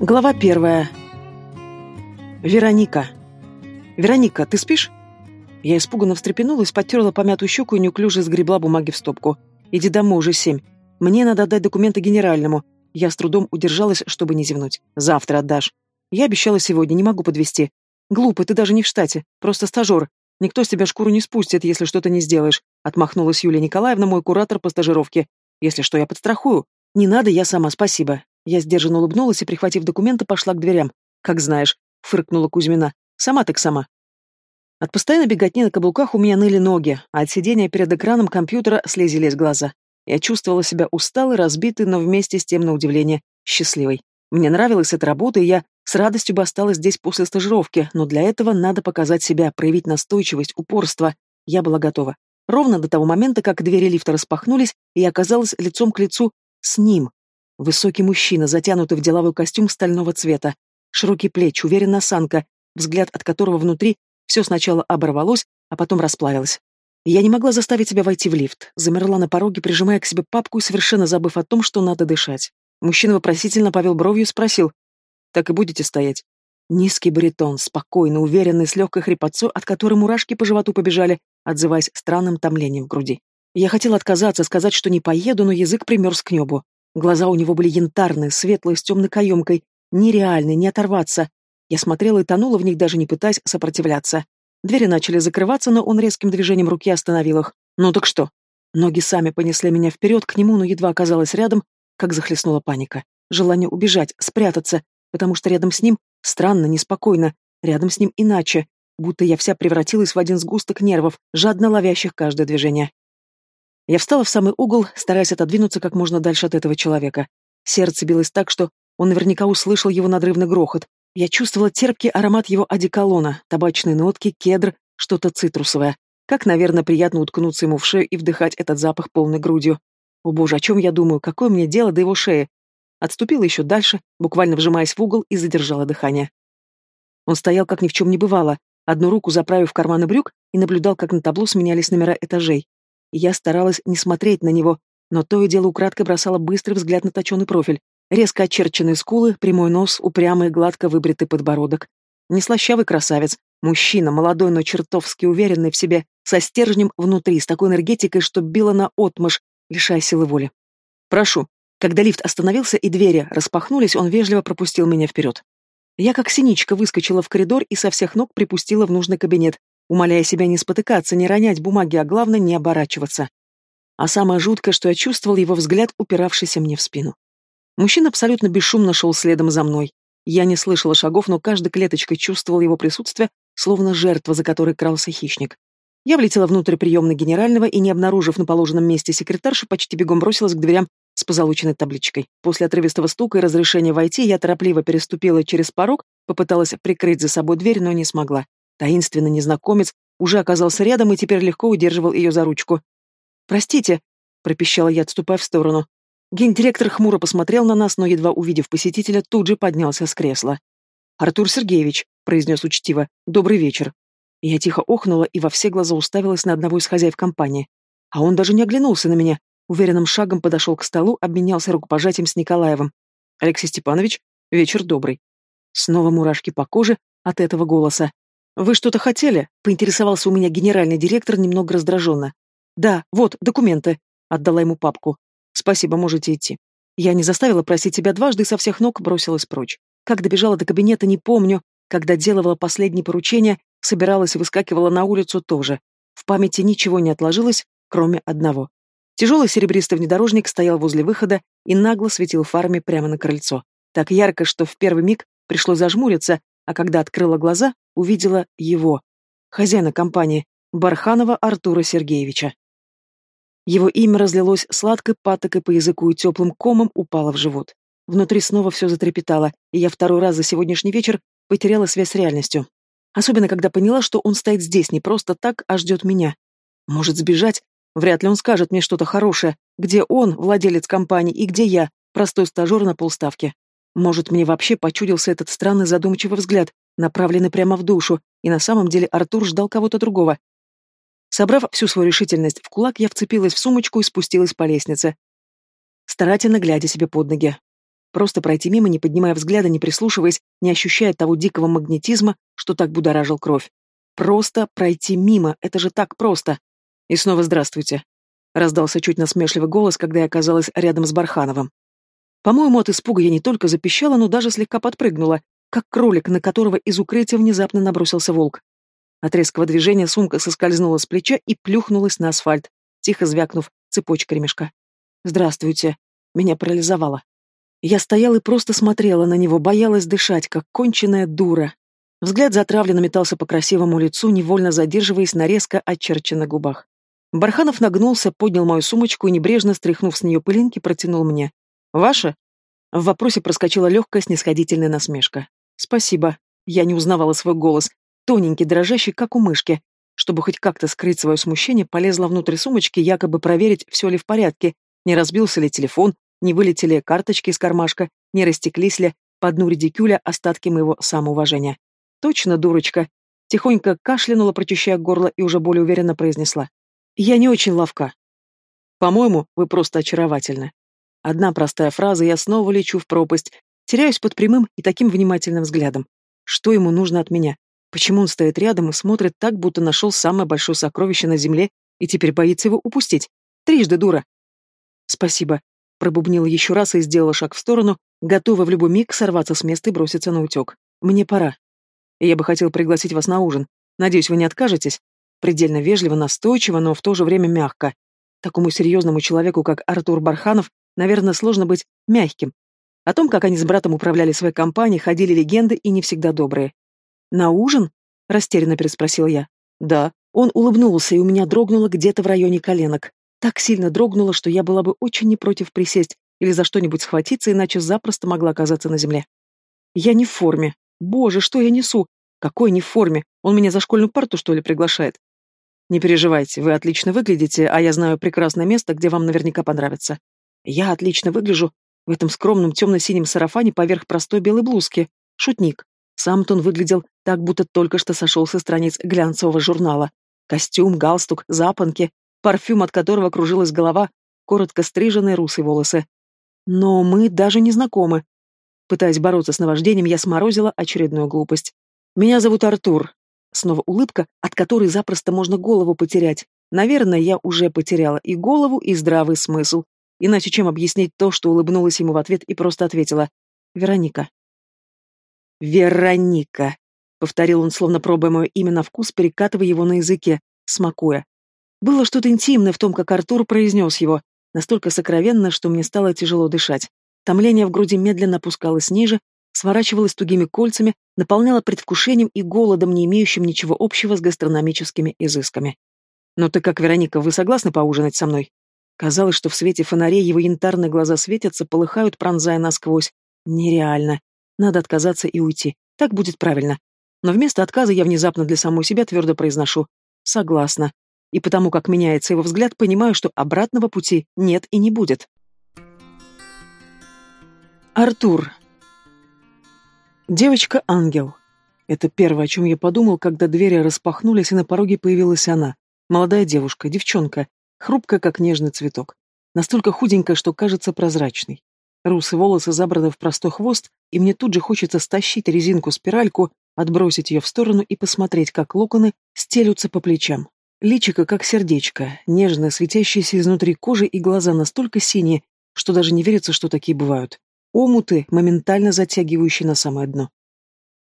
Глава первая. Вероника. «Вероника, ты спишь?» Я испуганно встрепенулась, потерла помятую щеку и неуклюже сгребла бумаги в стопку. «Иди домой, уже семь. Мне надо отдать документы генеральному». Я с трудом удержалась, чтобы не зевнуть. «Завтра отдашь». «Я обещала сегодня, не могу подвести. «Глупо, ты даже не в штате, просто стажер. Никто с тебя шкуру не спустит, если что-то не сделаешь», отмахнулась Юлия Николаевна, мой куратор по стажировке. «Если что, я подстрахую. Не надо, я сама, спасибо. Я сдержанно улыбнулась и, прихватив документы, пошла к дверям. «Как знаешь», — фыркнула Кузьмина. «Сама так сама». От постоянной беготни на каблуках у меня ныли ноги, а от сидения перед экраном компьютера слезились глаза. Я чувствовала себя усталой, разбитой, но вместе с тем, на удивление, счастливой. Мне нравилась эта работа, и я с радостью бы осталась здесь после стажировки, но для этого надо показать себя, проявить настойчивость, упорство. Я была готова. Ровно до того момента, как двери лифта распахнулись, и я оказалась лицом к лицу с ним, Высокий мужчина, затянутый в деловой костюм стального цвета. Широкие плечи, уверенная осанка, взгляд от которого внутри все сначала оборвалось, а потом расплавилось. Я не могла заставить себя войти в лифт, замерла на пороге, прижимая к себе папку и совершенно забыв о том, что надо дышать. Мужчина вопросительно повел бровью и спросил, «Так и будете стоять?» Низкий баритон, спокойно, уверенный, с легкой хрипотцой, от которой мурашки по животу побежали, отзываясь странным томлением в груди. Я хотела отказаться, сказать, что не поеду, но язык примерз к небу. Глаза у него были янтарные, светлые, с темной каемкой, нереальные, не оторваться. Я смотрела и тонула в них, даже не пытаясь сопротивляться. Двери начали закрываться, но он резким движением руки остановил их. «Ну так что?» Ноги сами понесли меня вперед к нему, но едва оказалась рядом, как захлестнула паника. Желание убежать, спрятаться, потому что рядом с ним странно, неспокойно, рядом с ним иначе, будто я вся превратилась в один сгусток нервов, жадно ловящих каждое движение. Я встала в самый угол, стараясь отодвинуться как можно дальше от этого человека. Сердце билось так, что он наверняка услышал его надрывный грохот. Я чувствовала терпкий аромат его одеколона, табачные нотки, кедр, что-то цитрусовое. Как, наверное, приятно уткнуться ему в шею и вдыхать этот запах полной грудью. О боже, о чем я думаю, какое мне дело до его шеи? Отступила еще дальше, буквально вжимаясь в угол и задержала дыхание. Он стоял, как ни в чем не бывало, одну руку заправив в карманы брюк и наблюдал, как на табло сменялись номера этажей. Я старалась не смотреть на него, но то и дело украдкой бросала быстрый взгляд на точеный профиль. Резко очерченные скулы, прямой нос, упрямый, гладко выбритый подбородок. Неслащавый красавец, мужчина, молодой, но чертовски уверенный в себе, со стержнем внутри, с такой энергетикой, что била на отмышь, лишая силы воли. «Прошу». Когда лифт остановился и двери распахнулись, он вежливо пропустил меня вперед. Я как синичка выскочила в коридор и со всех ног припустила в нужный кабинет, умоляя себя не спотыкаться, не ронять бумаги, а главное, не оборачиваться. А самое жуткое, что я чувствовал его взгляд, упиравшийся мне в спину. Мужчина абсолютно бесшумно шел следом за мной. Я не слышала шагов, но каждой клеточкой чувствовал его присутствие, словно жертва, за которой крался хищник. Я влетела внутрь приемной генерального и, не обнаружив на положенном месте секретаршу, почти бегом бросилась к дверям с позолоченной табличкой. После отрывистого стука и разрешения войти я торопливо переступила через порог, попыталась прикрыть за собой дверь, но не смогла. Таинственный незнакомец уже оказался рядом и теперь легко удерживал ее за ручку. «Простите», — пропищала я, отступая в сторону. Гендиректор хмуро посмотрел на нас, но, едва увидев посетителя, тут же поднялся с кресла. «Артур Сергеевич», — произнес учтиво, — «добрый вечер». Я тихо охнула и во все глаза уставилась на одного из хозяев компании. А он даже не оглянулся на меня, уверенным шагом подошел к столу, обменялся рукопожатием с Николаевым. «Алексей Степанович, вечер добрый». Снова мурашки по коже от этого голоса. «Вы что-то хотели?» — поинтересовался у меня генеральный директор немного раздраженно. «Да, вот, документы», — отдала ему папку. «Спасибо, можете идти». Я не заставила просить тебя дважды и со всех ног бросилась прочь. Как добежала до кабинета, не помню. Когда делала последние поручения, собиралась и выскакивала на улицу тоже. В памяти ничего не отложилось, кроме одного. Тяжелый серебристый внедорожник стоял возле выхода и нагло светил фарами прямо на крыльцо. Так ярко, что в первый миг пришлось зажмуриться, а когда открыла глаза, увидела его, хозяина компании, Барханова Артура Сергеевича. Его имя разлилось сладкой патокой по языку и теплым комом упало в живот. Внутри снова все затрепетало, и я второй раз за сегодняшний вечер потеряла связь с реальностью. Особенно, когда поняла, что он стоит здесь не просто так, а ждет меня. Может сбежать? Вряд ли он скажет мне что-то хорошее. Где он, владелец компании, и где я, простой стажер на полставки. Может, мне вообще почудился этот странный задумчивый взгляд, направленный прямо в душу, и на самом деле Артур ждал кого-то другого. Собрав всю свою решительность в кулак, я вцепилась в сумочку и спустилась по лестнице, старательно глядя себе под ноги. Просто пройти мимо, не поднимая взгляда, не прислушиваясь, не ощущая того дикого магнетизма, что так будоражил кровь. Просто пройти мимо, это же так просто. И снова здравствуйте. Раздался чуть насмешливый голос, когда я оказалась рядом с Бархановым. По-моему, от испуга я не только запищала, но даже слегка подпрыгнула, как кролик, на которого из укрытия внезапно набросился волк. От резкого движения сумка соскользнула с плеча и плюхнулась на асфальт, тихо звякнув цепочкой ремешка. «Здравствуйте». Меня парализовало. Я стояла и просто смотрела на него, боялась дышать, как конченая дура. Взгляд затравленно метался по красивому лицу, невольно задерживаясь на резко очерченных губах. Барханов нагнулся, поднял мою сумочку и, небрежно стряхнув с нее пылинки, протянул мне. «Ваша?» В вопросе проскочила легкая снисходительная насмешка. «Спасибо». Я не узнавала свой голос, тоненький, дрожащий, как у мышки. Чтобы хоть как-то скрыть свое смущение, полезла внутрь сумочки, якобы проверить, все ли в порядке, не разбился ли телефон, не вылетели карточки из кармашка, не растеклись ли по дну редикюля остатки моего самоуважения. Точно, дурочка. Тихонько кашлянула, прочищая горло, и уже более уверенно произнесла. Я не очень ловка. По-моему, вы просто очаровательны. Одна простая фраза, я снова лечу в пропасть, теряюсь под прямым и таким внимательным взглядом. Что ему нужно от меня? Почему он стоит рядом и смотрит так, будто нашел самое большое сокровище на земле и теперь боится его упустить? Трижды дура. Спасибо. Пробубнила еще раз и сделала шаг в сторону, готова в любой миг сорваться с места и броситься на утек. Мне пора. Я бы хотел пригласить вас на ужин. Надеюсь, вы не откажетесь? Предельно вежливо, настойчиво, но в то же время мягко. Такому серьезному человеку, как Артур Барханов, наверное, сложно быть мягким. О том, как они с братом управляли своей компанией, ходили легенды и не всегда добрые. «На ужин?» — растерянно переспросил я. «Да». Он улыбнулся, и у меня дрогнуло где-то в районе коленок. Так сильно дрогнуло, что я была бы очень не против присесть или за что-нибудь схватиться, иначе запросто могла оказаться на земле. «Я не в форме. Боже, что я несу? Какой не в форме? Он меня за школьную парту, что ли, приглашает?» «Не переживайте, вы отлично выглядите, а я знаю прекрасное место, где вам наверняка понравится. Я отлично выгляжу в этом скромном темно-синем сарафане поверх простой белой блузки. Шутник. Сам-то он выглядел так, будто только что сошел со страниц глянцевого журнала. Костюм, галстук, запонки, парфюм, от которого кружилась голова, коротко стриженные русые волосы. Но мы даже не знакомы. Пытаясь бороться с наваждением, я сморозила очередную глупость. «Меня зовут Артур». Снова улыбка, от которой запросто можно голову потерять. Наверное, я уже потеряла и голову, и здравый смысл. Иначе чем объяснить то, что улыбнулась ему в ответ и просто ответила «Вероника». «Вероника», — повторил он, словно пробуя мое имя на вкус, перекатывая его на языке, смакуя. Было что-то интимное в том, как Артур произнес его, настолько сокровенно, что мне стало тяжело дышать. Томление в груди медленно опускалось ниже, сворачивалось тугими кольцами, наполняло предвкушением и голодом, не имеющим ничего общего с гастрономическими изысками. «Ну ты как, Вероника, вы согласны поужинать со мной?» Казалось, что в свете фонарей его янтарные глаза светятся, полыхают, пронзая насквозь. Нереально. Надо отказаться и уйти. Так будет правильно. Но вместо отказа я внезапно для самой себя твердо произношу «согласна». И потому как меняется его взгляд, понимаю, что обратного пути нет и не будет. Артур. Девочка-ангел. Это первое, о чем я подумал, когда двери распахнулись, и на пороге появилась она. Молодая девушка, девчонка, хрупкая, как нежный цветок. Настолько худенькая, что кажется прозрачной. Русые волосы забраны в простой хвост, и мне тут же хочется стащить резинку-спиральку, отбросить ее в сторону и посмотреть, как локоны стелются по плечам. Личико как сердечко, нежное, светящееся изнутри кожи и глаза настолько синие, что даже не верится, что такие бывают. Омуты, моментально затягивающие на самое дно.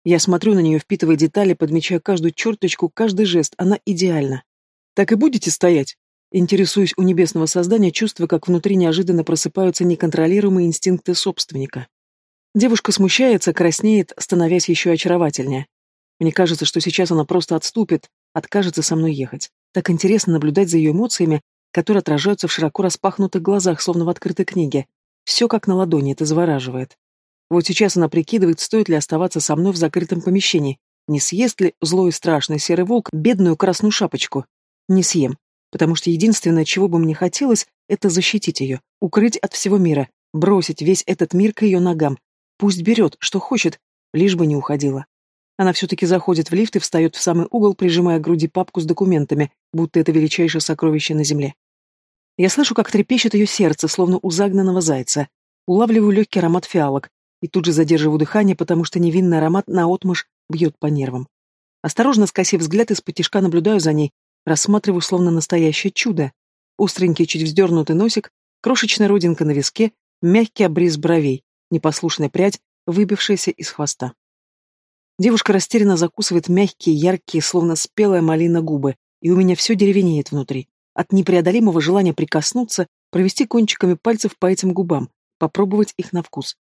Я смотрю на нее, впитывая детали, подмечая каждую черточку, каждый жест. Она идеальна. «Так и будете стоять?» Интересуюсь у небесного создания, чувствуя, как внутри неожиданно просыпаются неконтролируемые инстинкты собственника. Девушка смущается, краснеет, становясь еще очаровательнее. Мне кажется, что сейчас она просто отступит, откажется со мной ехать. Так интересно наблюдать за ее эмоциями, которые отражаются в широко распахнутых глазах, словно в открытой книге. Все как на ладони, это завораживает. Вот сейчас она прикидывает, стоит ли оставаться со мной в закрытом помещении. Не съест ли злой и страшный серый волк бедную красную шапочку? Не съем потому что единственное, чего бы мне хотелось, это защитить ее, укрыть от всего мира, бросить весь этот мир к ее ногам. Пусть берет, что хочет, лишь бы не уходила. Она все-таки заходит в лифт и встает в самый угол, прижимая к груди папку с документами, будто это величайшее сокровище на земле. Я слышу, как трепещет ее сердце, словно у загнанного зайца. улавливаю легкий аромат фиалок и тут же задерживаю дыхание, потому что невинный аромат наотмашь бьет по нервам. Осторожно скосив взгляд, из-под наблюдаю за ней, рассматриваю словно настоящее чудо. Остренький, чуть вздернутый носик, крошечная родинка на виске, мягкий обрез бровей, непослушная прядь, выбившаяся из хвоста. Девушка растерянно закусывает мягкие, яркие, словно спелая малина губы, и у меня все деревенеет внутри. От непреодолимого желания прикоснуться, провести кончиками пальцев по этим губам, попробовать их на вкус.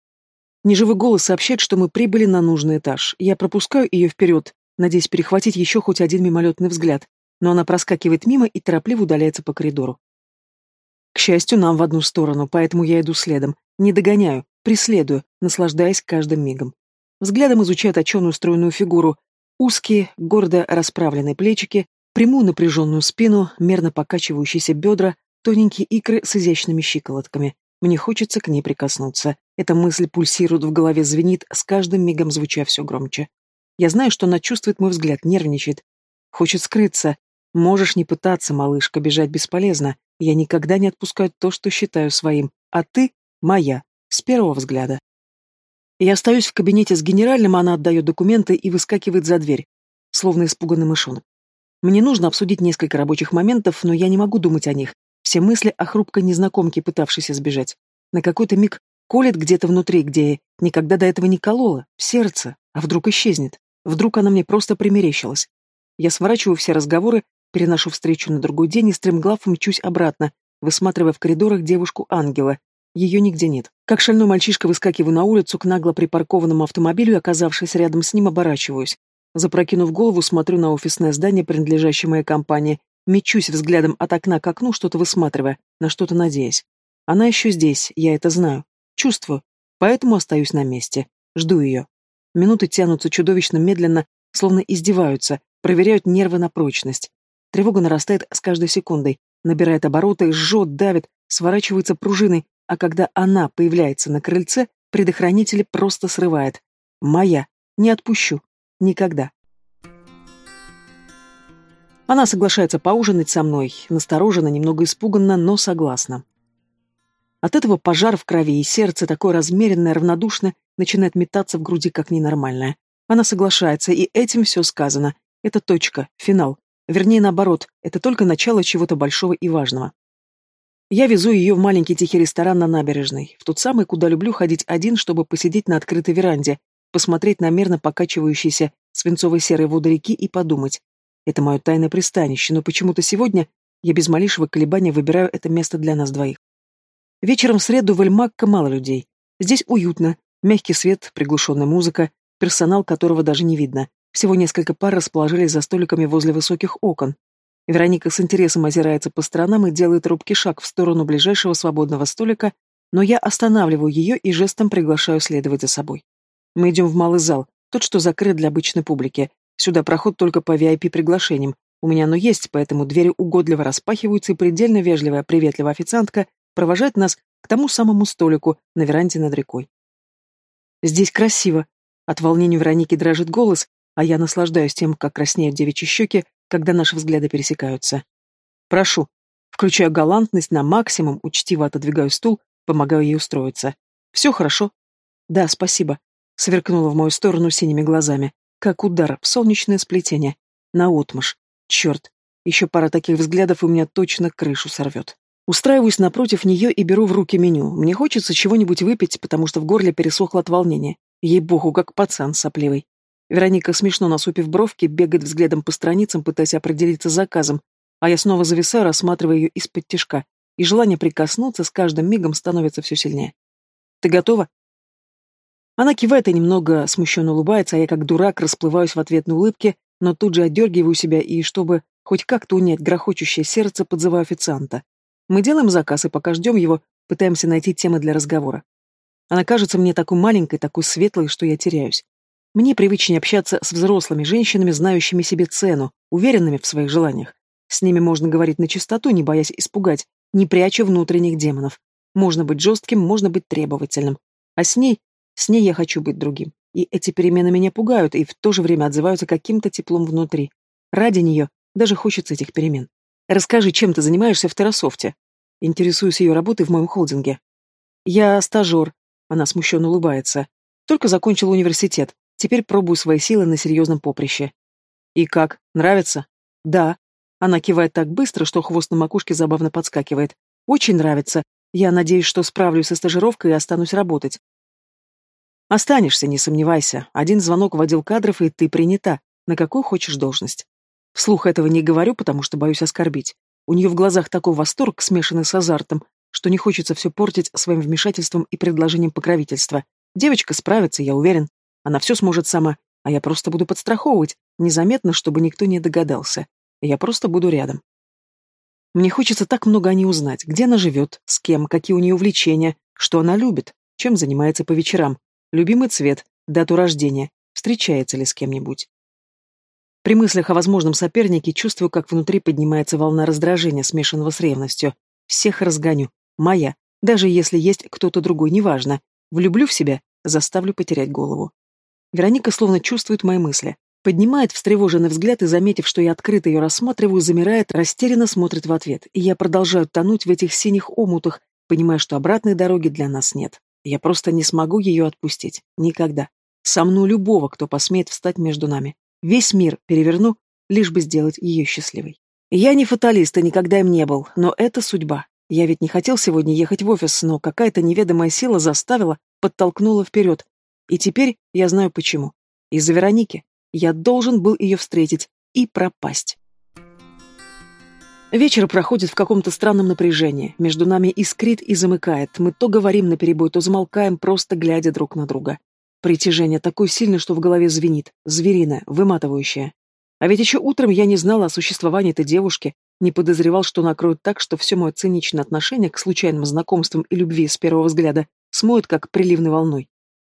Неживой голос сообщает, что мы прибыли на нужный этаж. Я пропускаю ее вперед, надеясь перехватить еще хоть один мимолетный взгляд, но она проскакивает мимо и торопливо удаляется по коридору. К счастью, нам в одну сторону, поэтому я иду следом. Не догоняю, преследую, наслаждаясь каждым мигом. Взглядом изучаю точеную стройную фигуру, узкие, гордо расправленные плечики, прямую напряженную спину, мерно покачивающиеся бедра, тоненькие икры с изящными щиколотками. Мне хочется к ней прикоснуться. Эта мысль пульсирует в голове, звенит, с каждым мигом звуча все громче. Я знаю, что она чувствует мой взгляд, нервничает. Хочет скрыться. Можешь не пытаться, малышка, бежать бесполезно. Я никогда не отпускаю то, что считаю своим. А ты моя. С первого взгляда. Я остаюсь в кабинете с генеральным, она отдает документы и выскакивает за дверь, словно испуганный мышонок. Мне нужно обсудить несколько рабочих моментов, но я не могу думать о них. Все мысли о хрупкой незнакомке, пытавшейся сбежать. На какой-то миг колет где-то внутри, где никогда до этого не колола, в сердце, а вдруг исчезнет. Вдруг она мне просто примерещилась. Я сворачиваю все разговоры, переношу встречу на другой день и стремглав мчусь обратно, высматривая в коридорах девушку-ангела. Ее нигде нет. Как шальной мальчишка выскакиваю на улицу к нагло припаркованному автомобилю и, оказавшись рядом с ним, оборачиваюсь. Запрокинув голову, смотрю на офисное здание, принадлежащее моей компании, мечусь взглядом от окна к окну, что-то высматривая, на что-то надеясь. Она еще здесь, я это знаю. Чувствую. Поэтому остаюсь на месте. Жду ее. Минуты тянутся чудовищно медленно, словно издеваются, проверяют нервы на прочность. Тревога нарастает с каждой секундой, набирает обороты, жжет, давит, сворачивается пружиной, а когда она появляется на крыльце, предохранитель просто срывает. Моя. Не отпущу. Никогда. Она соглашается поужинать со мной, настороженно, немного испуганно, но согласна. От этого пожар в крови и сердце, такое размеренное, равнодушное, начинает метаться в груди как ненормальная. Она соглашается, и этим все сказано. Это точка, финал. Вернее, наоборот, это только начало чего-то большого и важного. Я везу ее в маленький тихий ресторан на набережной, в тот самый, куда люблю ходить один, чтобы посидеть на открытой веранде, посмотреть на мерно покачивающиеся свинцовой серой воды реки и подумать. Это мое тайное пристанище, но почему-то сегодня я без малейшего колебания выбираю это место для нас двоих. Вечером в среду в Эльмакко мало людей. Здесь уютно, Мягкий свет, приглушенная музыка, персонал которого даже не видно. Всего несколько пар расположились за столиками возле высоких окон. Вероника с интересом озирается по сторонам и делает робкий шаг в сторону ближайшего свободного столика, но я останавливаю ее и жестом приглашаю следовать за собой. Мы идем в малый зал, тот, что закрыт для обычной публики. Сюда проход только по VIP-приглашениям. У меня оно есть, поэтому двери угодливо распахиваются, и предельно вежливая, приветливая официантка провожает нас к тому самому столику на веранде над рекой. Здесь красиво. От волнения Вероники дрожит голос, а я наслаждаюсь тем, как краснеют девичьи щеки, когда наши взгляды пересекаются. Прошу. Включаю галантность на максимум, учтиво отодвигаю стул, помогаю ей устроиться. Все хорошо? Да, спасибо. Сверкнула в мою сторону синими глазами. Как удар в солнечное сплетение. Наотмашь. Черт. Еще пара таких взглядов, у меня точно крышу сорвет. Устраиваюсь напротив нее и беру в руки меню. Мне хочется чего-нибудь выпить, потому что в горле пересохло от волнения. Ей-богу, как пацан сопливый. Вероника, смешно насупив бровки, бегает взглядом по страницам, пытаясь определиться с заказом, а я снова зависаю, рассматривая ее из-под тишка, и желание прикоснуться с каждым мигом становится все сильнее. «Ты готова?» Она кивает и немного смущенно улыбается, а я как дурак расплываюсь в ответной улыбке, но тут же отдергиваю себя и, чтобы хоть как-то унять грохочущее сердце, подзываю официанта. Мы делаем заказ, и пока ждем его, пытаемся найти темы для разговора. Она кажется мне такой маленькой, такой светлой, что я теряюсь. Мне привычнее общаться с взрослыми женщинами, знающими себе цену, уверенными в своих желаниях. С ними можно говорить на чистоту, не боясь испугать, не пряча внутренних демонов. Можно быть жестким, можно быть требовательным. А с ней, с ней я хочу быть другим. И эти перемены меня пугают и в то же время отзываются каким-то теплом внутри. Ради нее даже хочется этих перемен. Расскажи, чем ты занимаешься в Террасофте? Интересуюсь ее работой в моем холдинге. Я стажер. Она смущенно улыбается. Только закончила университет. Теперь пробую свои силы на серьезном поприще. И как? Нравится? Да. Она кивает так быстро, что хвост на макушке забавно подскакивает. Очень нравится. Я надеюсь, что справлюсь со стажировкой и останусь работать. Останешься, не сомневайся. Один звонок в отдел кадров, и ты принята. На какую хочешь должность. Вслух этого не говорю, потому что боюсь оскорбить. У нее в глазах такой восторг, смешанный с азартом, что не хочется все портить своим вмешательством и предложением покровительства. Девочка справится, я уверен. Она все сможет сама, а я просто буду подстраховывать, незаметно, чтобы никто не догадался. Я просто буду рядом. Мне хочется так много о ней узнать, где она живет, с кем, какие у нее увлечения, что она любит, чем занимается по вечерам, любимый цвет, дату рождения, встречается ли с кем-нибудь. При мыслях о возможном сопернике чувствую, как внутри поднимается волна раздражения, смешанного с ревностью. Всех разгоню. Моя. Даже если есть кто-то другой, неважно. Влюблю в себя, заставлю потерять голову. Вероника словно чувствует мои мысли. Поднимает встревоженный взгляд и, заметив, что я открыто ее рассматриваю, замирает, растерянно смотрит в ответ. И я продолжаю тонуть в этих синих омутах, понимая, что обратной дороги для нас нет. Я просто не смогу ее отпустить. Никогда. Сомну любого, кто посмеет встать между нами. Весь мир переверну, лишь бы сделать ее счастливой. Я не фаталист и никогда им не был, но это судьба. Я ведь не хотел сегодня ехать в офис, но какая-то неведомая сила заставила, подтолкнула вперед. И теперь я знаю почему. Из-за Вероники. Я должен был ее встретить и пропасть. Вечер проходит в каком-то странном напряжении. Между нами искрит и замыкает. Мы то говорим наперебой, то замолкаем, просто глядя друг на друга. Притяжение такое сильное, что в голове звенит, звериное, выматывающее. А ведь еще утром я не знала о существовании этой девушки, не подозревал, что накроет так, что все мое циничное отношение к случайным знакомствам и любви с первого взгляда смоет как приливной волной.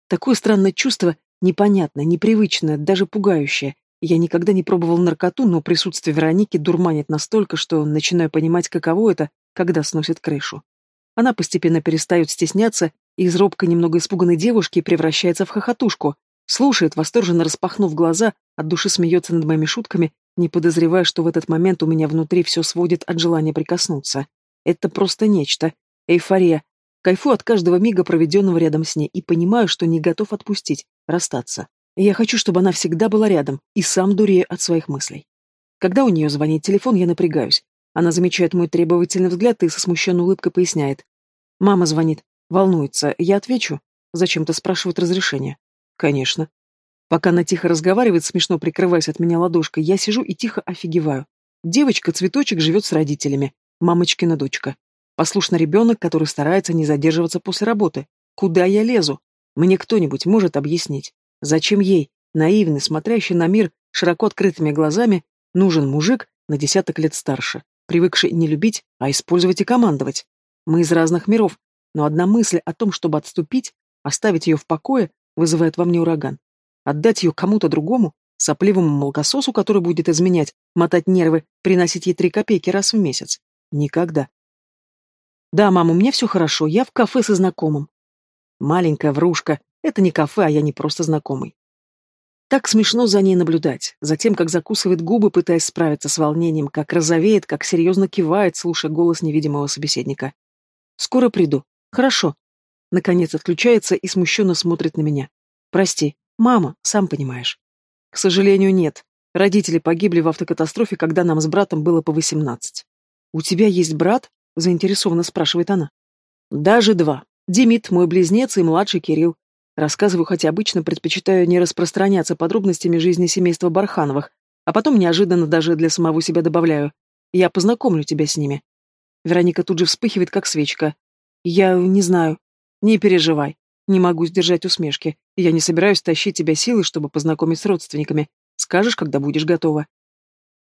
Такое странное чувство, непонятное, непривычное, даже пугающее. Я никогда не пробовал наркоту, но присутствие Вероники дурманит настолько, что начинаю понимать, каково это, когда сносит крышу. Она постепенно перестает стесняться и из робко немного испуганной девушки превращается в хохотушку, слушает, восторженно распахнув глаза, от души смеется над моими шутками, не подозревая, что в этот момент у меня внутри все сводит от желания прикоснуться. Это просто нечто. Эйфория. Кайфу от каждого мига, проведенного рядом с ней, и понимаю, что не готов отпустить, расстаться. Я хочу, чтобы она всегда была рядом, и сам дурею от своих мыслей. Когда у нее звонит телефон, я напрягаюсь. Она замечает мой требовательный взгляд и со смущенной улыбкой поясняет. «Мама звонит. Волнуется. Я отвечу. Зачем-то спрашивает разрешение. Конечно. Пока она тихо разговаривает, смешно прикрываясь от меня ладошкой, я сижу и тихо офигеваю. Девочка-цветочек живет с родителями. Мамочкина дочка. Послушный ребенок, который старается не задерживаться после работы. Куда я лезу? Мне кто-нибудь может объяснить, зачем ей, наивный, смотрящий на мир широко открытыми глазами, нужен мужик на десяток лет старше, привыкший не любить, а использовать и командовать? Мы из разных миров, но одна мысль о том, чтобы отступить, оставить ее в покое, вызывает во мне ураган. Отдать ее кому-то другому, сопливому молокососу, который будет изменять, мотать нервы, приносить ей три копейки раз в месяц. Никогда. Да, мама, у меня все хорошо, я в кафе со знакомым. Маленькая врушка, это не кафе, а я не просто знакомый. Так смешно за ней наблюдать, за тем, как закусывает губы, пытаясь справиться с волнением, как розовеет, как серьезно кивает, слушая голос невидимого собеседника. «Скоро приду. Хорошо. Наконец отключается и смущенно смотрит на меня. Прости, мама, сам понимаешь. К сожалению, нет. Родители погибли в автокатастрофе, когда нам с братом было по восемнадцать. У тебя есть брат? Заинтересованно спрашивает она. Даже два. Демид, мой близнец, и младший Кирилл. Рассказываю, хотя обычно предпочитаю не распространяться подробностями жизни семейства Бархановых, а потом неожиданно даже для самого себя добавляю. Я познакомлю тебя с ними. Вероника тут же вспыхивает, как свечка. Я не знаю. Не переживай. Не могу сдержать усмешки. Я не собираюсь тащить тебя силой, чтобы познакомить с родственниками. Скажешь, когда будешь готова.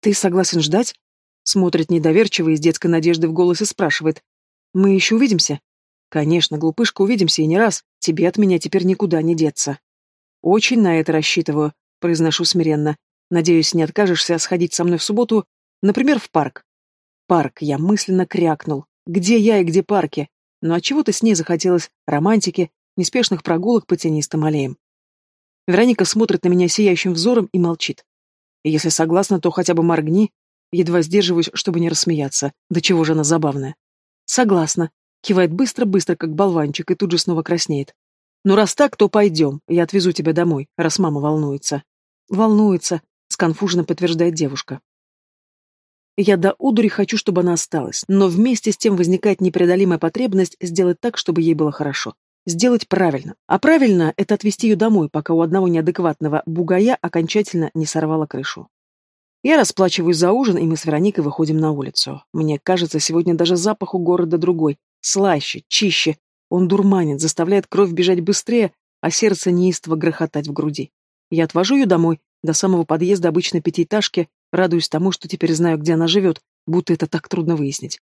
Ты согласен ждать? Смотрит недоверчиво и с детской надеждой в голосе спрашивает. Мы еще увидимся? Конечно, глупышка, увидимся и не раз. Тебе от меня теперь никуда не деться. Очень на это рассчитываю, произношу смиренно. Надеюсь, не откажешься сходить со мной в субботу, например, в парк. Парк, я мысленно крякнул. Где я и где парки? но отчего-то с ней захотелось романтики, неспешных прогулок по тенистым аллеям. Вероника смотрит на меня сияющим взором и молчит. И если согласна, то хотя бы моргни, едва сдерживаюсь, чтобы не рассмеяться. Да чего же она забавная. Согласна. Кивает быстро-быстро, как болванчик, и тут же снова краснеет. «Ну, раз так, то пойдем. Я отвезу тебя домой, раз мама волнуется». «Волнуется», — сконфуженно подтверждает девушка. Я до удури хочу, чтобы она осталась, но вместе с тем возникает непреодолимая потребность сделать так, чтобы ей было хорошо. Сделать правильно. А правильно — это отвезти ее домой, пока у одного неадекватного бугая окончательно не сорвало крышу. Я расплачиваюсь за ужин, и мы с Вероникой выходим на улицу. Мне кажется, сегодня даже запах у города другой. Слаще, чище. Он дурманит, заставляет кровь бежать быстрее, а сердце неистово грохотать в груди. Я отвожу ее домой, до самого подъезда обычной пятиэтажки, радуюсь тому, что теперь знаю, где она живет, будто это так трудно выяснить.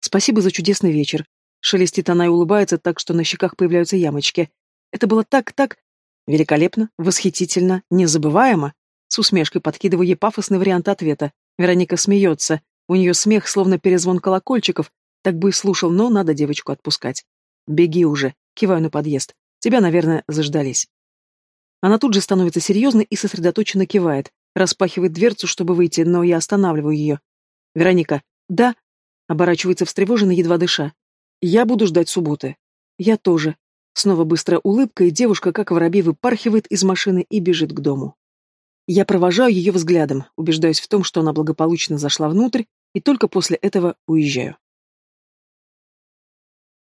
Спасибо за чудесный вечер. Шелестит она и улыбается так, что на щеках появляются ямочки. Это было так, так... Великолепно, восхитительно, незабываемо. С усмешкой подкидываю ей пафосный вариант ответа. Вероника смеется. У нее смех, словно перезвон колокольчиков. Так бы и слушал, но надо девочку отпускать. Беги уже. Киваю на подъезд. Тебя, наверное, заждались. Она тут же становится серьезной и сосредоточенно кивает, распахивает дверцу, чтобы выйти, но я останавливаю ее. «Вероника». «Да», — оборачивается встревоженно, едва дыша. «Я буду ждать субботы». «Я тоже». Снова быстрая улыбка, и девушка, как воробей, выпархивает из машины и бежит к дому. Я провожаю ее взглядом, убеждаюсь в том, что она благополучно зашла внутрь, и только после этого уезжаю.